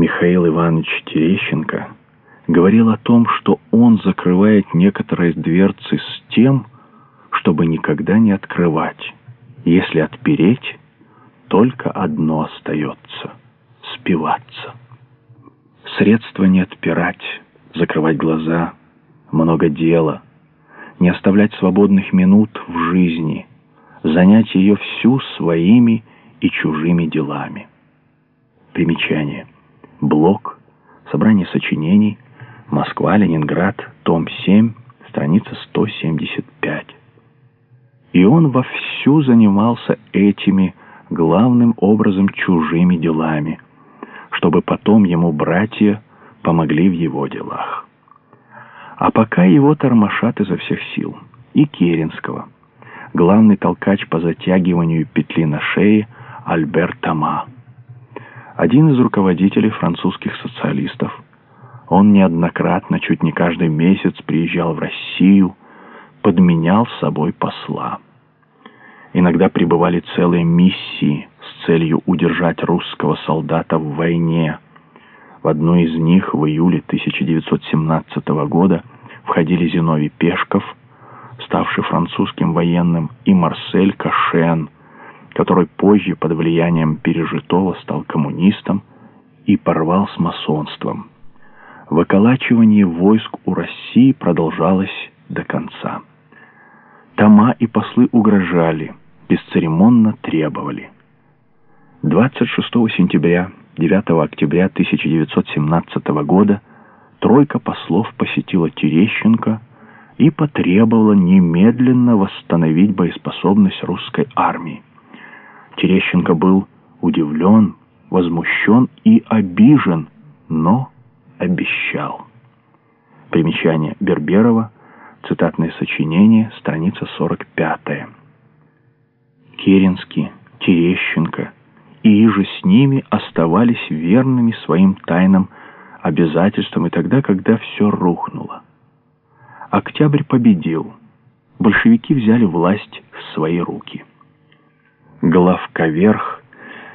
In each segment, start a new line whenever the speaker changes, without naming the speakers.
Михаил Иванович Терещенко говорил о том, что он закрывает некоторые дверцы с тем, чтобы никогда не открывать. Если отпереть, только одно остается — спиваться. Средства не отпирать, закрывать глаза, много дела, не оставлять свободных минут в жизни, занять ее всю своими и чужими делами. Примечание. Блок. Собрание сочинений. Москва, Ленинград. Том 7. Страница 175. И он вовсю занимался этими, главным образом, чужими делами, чтобы потом ему братья помогли в его делах. А пока его тормошат изо всех сил. И Керенского. Главный толкач по затягиванию петли на шее Альбер Тома один из руководителей французских социалистов. Он неоднократно, чуть не каждый месяц приезжал в Россию, подменял с собой посла. Иногда прибывали целые миссии с целью удержать русского солдата в войне. В одну из них в июле 1917 года входили Зиновий Пешков, ставший французским военным, и Марсель Кашен – который позже под влиянием пережитого стал коммунистом и порвал с масонством. Выколачивание войск у России продолжалось до конца. Тома и послы угрожали, бесцеремонно требовали. 26 сентября, 9 октября 1917 года тройка послов посетила Терещенко и потребовала немедленно восстановить боеспособность русской армии. Терещенко был удивлен, возмущен и обижен, но обещал. Примечание Берберова, цитатное сочинение, страница 45. Керенский, Терещенко и же с ними оставались верными своим тайным обязательствам и тогда, когда все рухнуло. Октябрь победил. Большевики взяли власть в свои руки. Главковерх,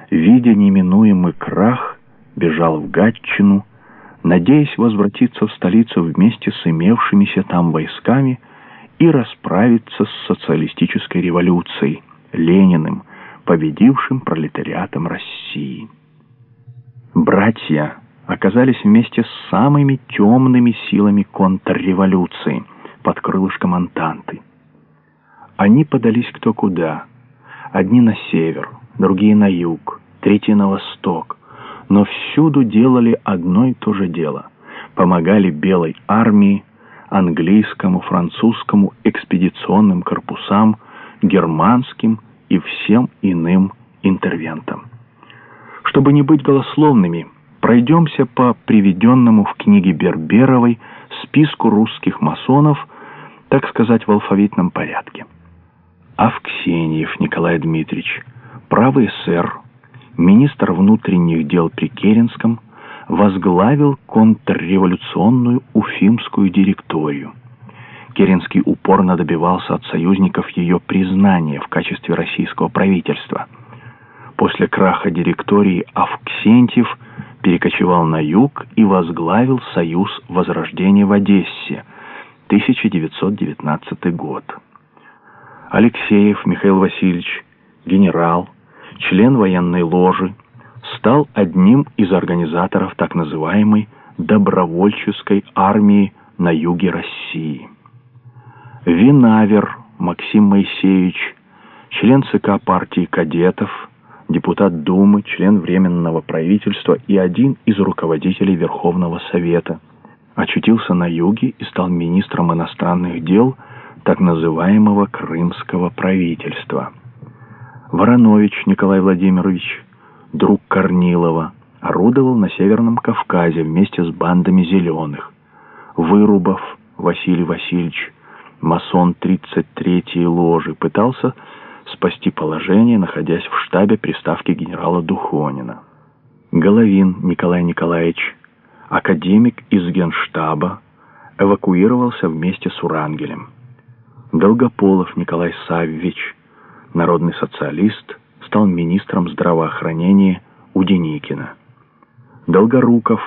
видя неминуемый крах, бежал в Гатчину, надеясь возвратиться в столицу вместе с имевшимися там войсками и расправиться с социалистической революцией, Лениным, победившим пролетариатом России. Братья оказались вместе с самыми темными силами контрреволюции под крылышком Антанты. Они подались кто куда – Одни на север, другие на юг, третьи на восток. Но всюду делали одно и то же дело. Помогали Белой армии, английскому, французскому экспедиционным корпусам, германским и всем иным интервентам. Чтобы не быть голословными, пройдемся по приведенному в книге Берберовой списку русских масонов, так сказать, в алфавитном порядке. Авксеньев Николай Дмитриевич, правый сэр, министр внутренних дел при Керенском, возглавил контрреволюционную Уфимскую директорию. Керенский упорно добивался от союзников ее признания в качестве российского правительства. После краха директории Авксентьев перекочевал на юг и возглавил Союз Возрождения в Одессе, 1919 год. Алексеев Михаил Васильевич, генерал, член военной ложи, стал одним из организаторов так называемой добровольческой армии на юге России. Винавер Максим Моисеевич, член ЦК партии кадетов, депутат Думы, член Временного правительства и один из руководителей Верховного Совета, очутился на юге и стал министром иностранных дел – так называемого крымского правительства. Воронович Николай Владимирович, друг Корнилова, орудовал на Северном Кавказе вместе с бандами зеленых. Вырубов Василий Васильевич, масон 33-й ложи, пытался спасти положение, находясь в штабе приставки генерала Духонина. Головин Николай Николаевич, академик из генштаба, эвакуировался вместе с Урангелем. Долгополов Николай Саввич, народный социалист, стал министром здравоохранения у Деникина. Долгоруков